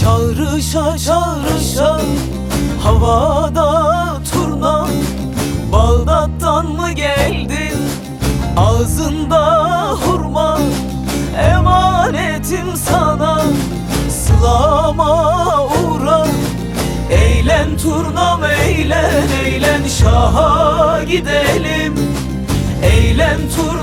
çağrışan Havada turna. Bağdat'tan mı geldin? Ağzında hurma. Emanetim sana. Sılama uğra. Eğlen turnam eğlen eğlen. Şaha gidelim. Eğlen turnam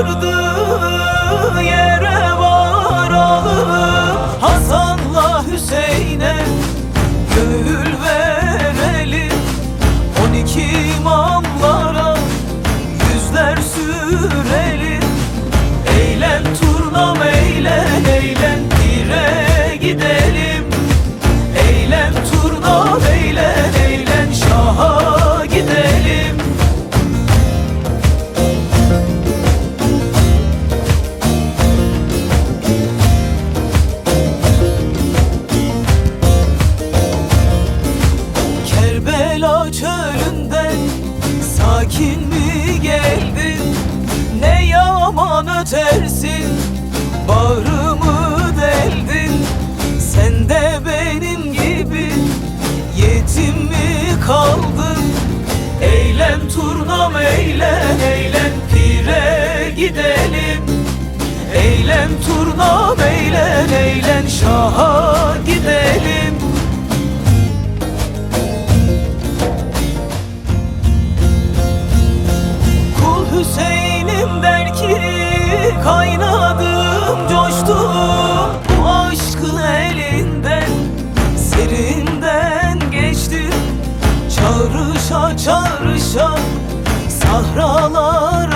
çağırdığı yere varalım Hasan'la Hüseyin'e gönül verelim. On iki imamlara yüzler sürelim. Eğlen turnam eğlen eğlen pire gidelim. Eğlen turnam eğlen eğlen şaha Kerbela çölünden sakin mi geldin? Ne yaman ötersin, bağrımı deldin. Sen de benim gibi. Yetim mi kaldın? Eğlen turnam eğlen eğlen pire gidelim. Eğlen turnam eğlen eğlen şaha kaynadım coştum Bu aşkın elinden serinden geçtim. Çağrışa çağrışa sahralar